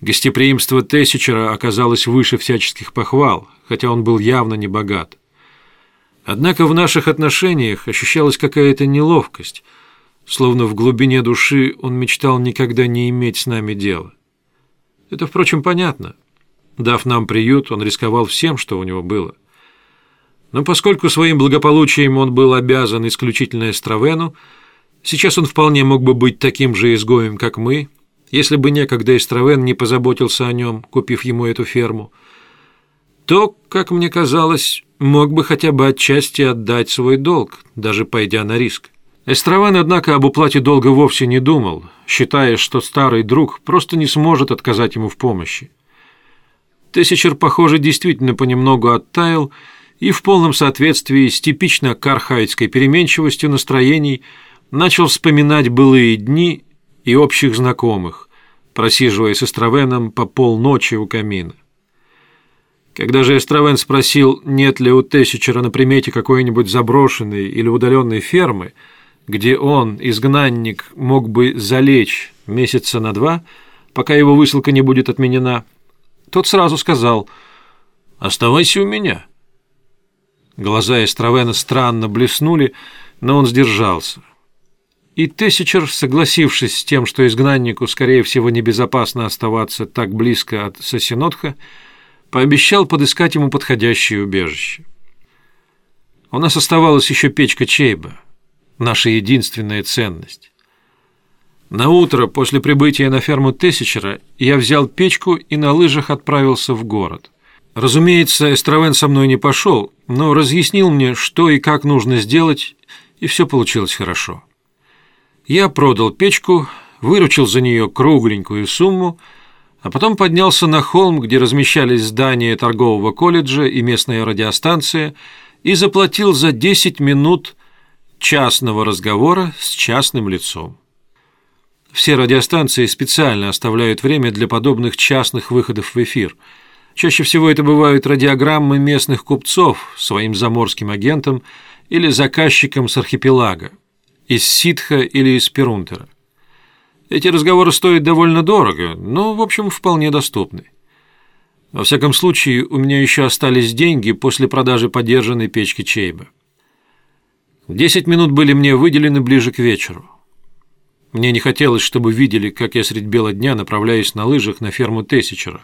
Гостеприимство Тессичера оказалось выше всяческих похвал, хотя он был явно не богат. Однако в наших отношениях ощущалась какая-то неловкость, словно в глубине души он мечтал никогда не иметь с нами дела. Это, впрочем, понятно. Дав нам приют, он рисковал всем, что у него было. Но поскольку своим благополучием он был обязан исключительно Эстравену, сейчас он вполне мог бы быть таким же изгоем, как мы, если бы некогда Эстравен не позаботился о нем, купив ему эту ферму, то, как мне казалось, мог бы хотя бы отчасти отдать свой долг, даже пойдя на риск. Эстравен, однако, об уплате долга вовсе не думал, считая, что старый друг просто не сможет отказать ему в помощи. Тысячер, похоже, действительно понемногу оттаял и в полном соответствии с типично кархайтской переменчивостью настроений начал вспоминать былые дни и общих знакомых, просиживая с Эстравеном по полночи у камина. Когда же Эстравен спросил, нет ли у Тессичера на примете какой-нибудь заброшенной или удаленной фермы, где он, изгнанник, мог бы залечь месяца на два, пока его высылка не будет отменена, тот сразу сказал «Оставайся у меня». Глаза Эстравена странно блеснули, но он сдержался. И Тессичер, согласившись с тем, что изгнаннику, скорее всего, небезопасно оставаться так близко от Сосинотха, пообещал подыскать ему подходящее убежище. У нас оставалась еще печка Чейба, наша единственная ценность. На утро после прибытия на ферму Тессичера я взял печку и на лыжах отправился в город. Разумеется, Эстравен со мной не пошел, но разъяснил мне, что и как нужно сделать, и все получилось хорошо. Я продал печку, выручил за нее кругленькую сумму, а потом поднялся на холм, где размещались здания торгового колледжа и местная радиостанция, и заплатил за 10 минут частного разговора с частным лицом. Все радиостанции специально оставляют время для подобных частных выходов в эфир. Чаще всего это бывают радиограммы местных купцов своим заморским агентам или заказчикам с архипелага из ситха или из перунтера. Эти разговоры стоят довольно дорого, но, в общем, вполне доступны. Во всяком случае, у меня еще остались деньги после продажи подержанной печки Чейба. Десять минут были мне выделены ближе к вечеру. Мне не хотелось, чтобы видели, как я средь бела дня направляюсь на лыжах на ферму Тессичера,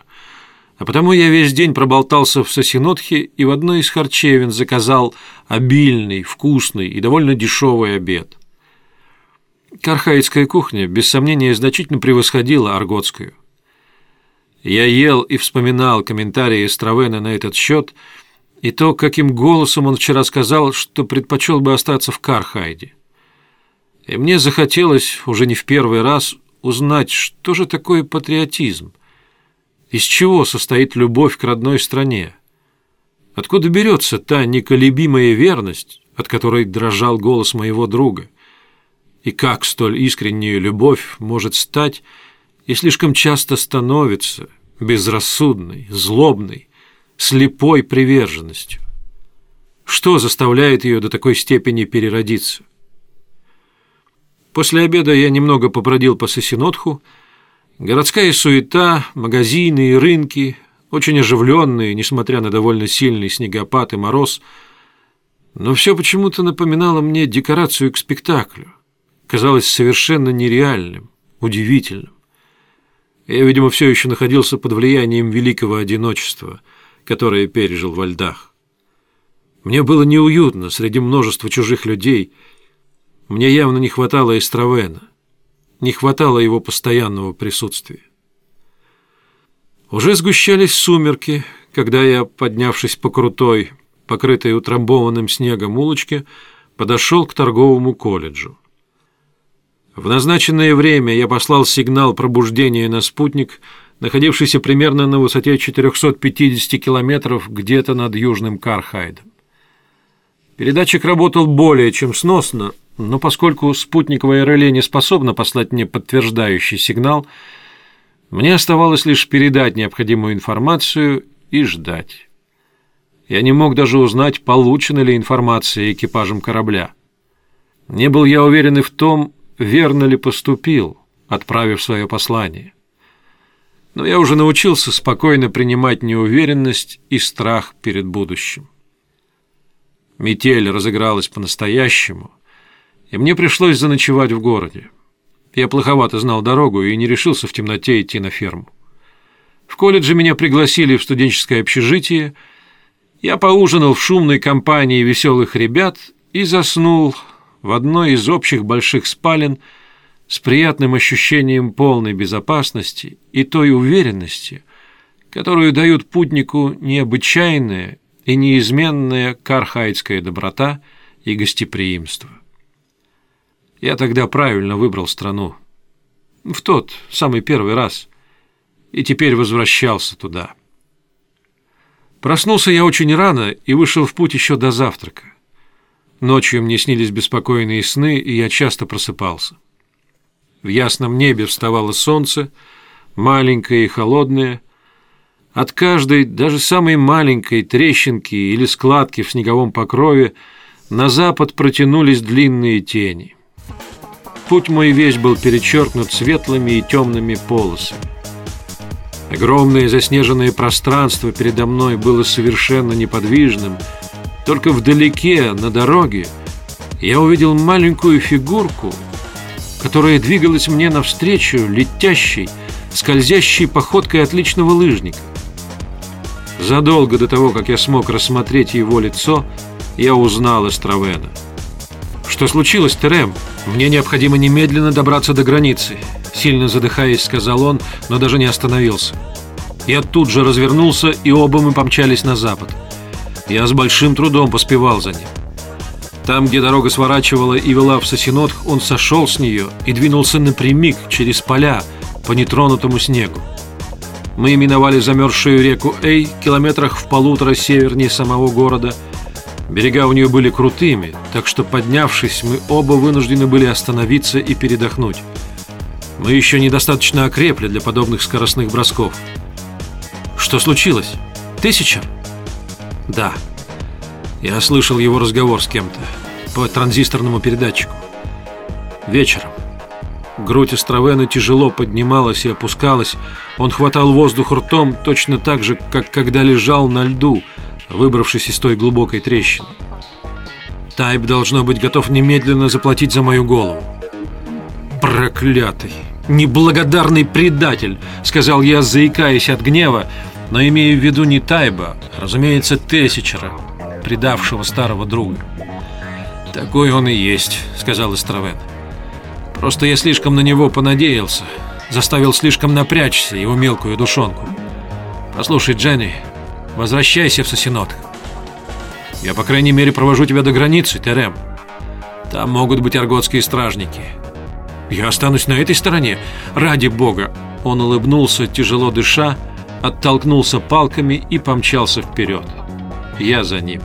а потому я весь день проболтался в Сосинотхе и в одной из харчевин заказал обильный, вкусный и довольно дешевый обед – Кархаитская кухня, без сомнения, значительно превосходила арготскую. Я ел и вспоминал комментарии Стравена на этот счет и то, каким голосом он вчера сказал, что предпочел бы остаться в Кархайде. И мне захотелось, уже не в первый раз, узнать, что же такое патриотизм, из чего состоит любовь к родной стране, откуда берется та неколебимая верность, от которой дрожал голос моего друга и как столь искренняя любовь может стать и слишком часто становится безрассудной, злобной, слепой приверженностью. Что заставляет ее до такой степени переродиться? После обеда я немного побродил по Сосинотху. Городская суета, магазины и рынки, очень оживленные, несмотря на довольно сильный снегопад и мороз, но все почему-то напоминало мне декорацию к спектаклю казалось совершенно нереальным, удивительным. Я, видимо, все еще находился под влиянием великого одиночества, которое пережил во льдах. Мне было неуютно среди множества чужих людей. Мне явно не хватало Эстравена, не хватало его постоянного присутствия. Уже сгущались сумерки, когда я, поднявшись по крутой, покрытой утрамбованным снегом улочке, подошел к торговому колледжу. В назначенное время я послал сигнал пробуждения на спутник, находившийся примерно на высоте 450 километров где-то над Южным Кархайдом. Передатчик работал более чем сносно, но поскольку спутниковое реле не способно послать мне подтверждающий сигнал, мне оставалось лишь передать необходимую информацию и ждать. Я не мог даже узнать, получена ли информация экипажем корабля. Не был я уверен и в том, верно ли поступил, отправив свое послание. Но я уже научился спокойно принимать неуверенность и страх перед будущим. Метель разыгралась по-настоящему, и мне пришлось заночевать в городе. Я плоховато знал дорогу и не решился в темноте идти на ферму. В колледже меня пригласили в студенческое общежитие. Я поужинал в шумной компании веселых ребят и заснул в одной из общих больших спален с приятным ощущением полной безопасности и той уверенности, которую дают путнику необычайная и неизменная кархайдская доброта и гостеприимство. Я тогда правильно выбрал страну. В тот, самый первый раз. И теперь возвращался туда. Проснулся я очень рано и вышел в путь еще до завтрака. Ночью мне снились беспокойные сны, и я часто просыпался. В ясном небе вставало солнце, маленькое и холодное. От каждой, даже самой маленькой трещинки или складки в снеговом покрове на запад протянулись длинные тени. Путь мой весь был перечеркнут светлыми и темными полосами. Огромное заснеженное пространство передо мной было совершенно неподвижным. Только вдалеке, на дороге, я увидел маленькую фигурку, которая двигалась мне навстречу летящей, скользящей походкой отличного лыжника. Задолго до того, как я смог рассмотреть его лицо, я узнал Эстравена. «Что случилось, Терем? Мне необходимо немедленно добраться до границы», сильно задыхаясь, сказал он, но даже не остановился. Я тут же развернулся, и оба мы помчались на запад. Я с большим трудом поспевал за ним. Там, где дорога сворачивала и вела в Сосинотх, он сошел с нее и двинулся напрямик через поля по нетронутому снегу. Мы именовали замерзшую реку Эй, километрах в полутора севернее самого города – Берега у нее были крутыми, так что, поднявшись, мы оба вынуждены были остановиться и передохнуть. Мы еще недостаточно окрепли для подобных скоростных бросков. Что случилось? Тысяча? Да. Я слышал его разговор с кем-то по транзисторному передатчику. Вечером. Грудь Островена тяжело поднималась и опускалась. Он хватал воздух ртом точно так же, как когда лежал на льду – выбравшись из той глубокой трещины. Тайп должно быть готов немедленно заплатить за мою голову. «Проклятый, неблагодарный предатель!» — сказал я, заикаясь от гнева, но имея в виду не Тайба, разумеется, Тесичера, предавшего старого друга. «Такой он и есть», — сказал Эстравен. «Просто я слишком на него понадеялся, заставил слишком напрячься его мелкую душонку. Послушай, Дженни, Возвращайся в Сосинот. Я, по крайней мере, провожу тебя до границы, Терем. Там могут быть арготские стражники. Я останусь на этой стороне. Ради бога!» Он улыбнулся, тяжело дыша, оттолкнулся палками и помчался вперед. Я за ним.